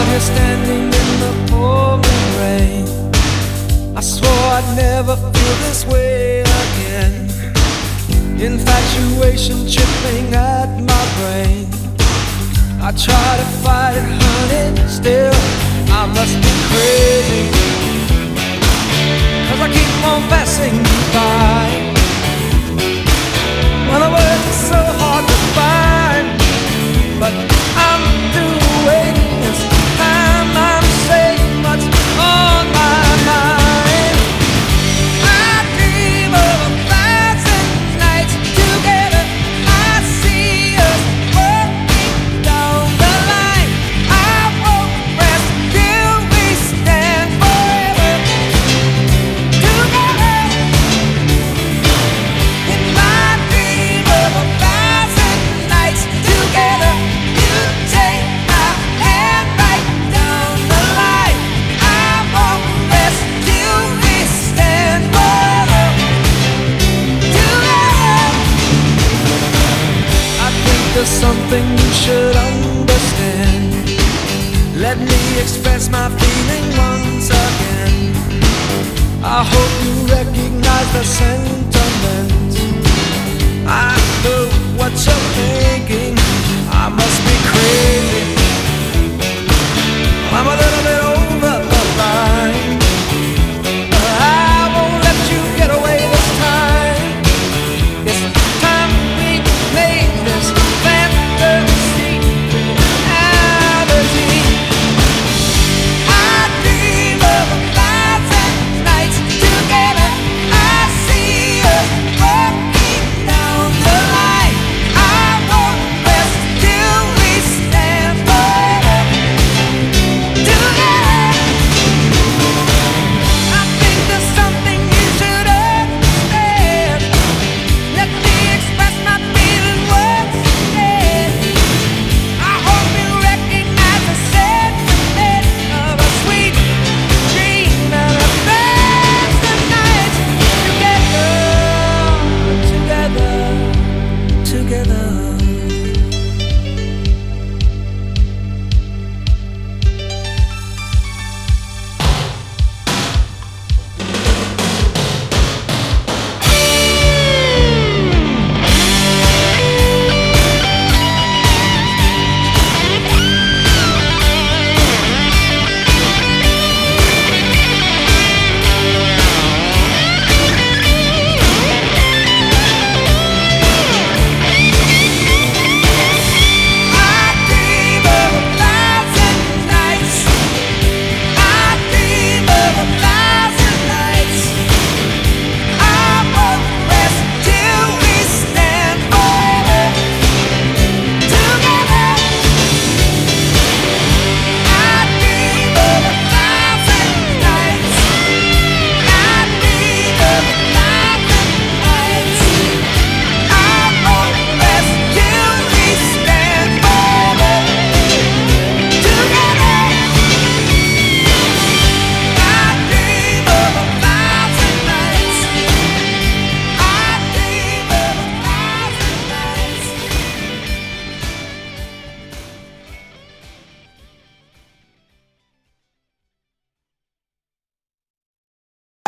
While you're standing in the pouring rain, I swore I'd never feel this way again. Infatuation chipping at my brain. I try to fight it, honey, still I must be crazy. Cause I keep on there's something you should understand. Let me express my feeling once again. I hope you recognize the sentiment. together.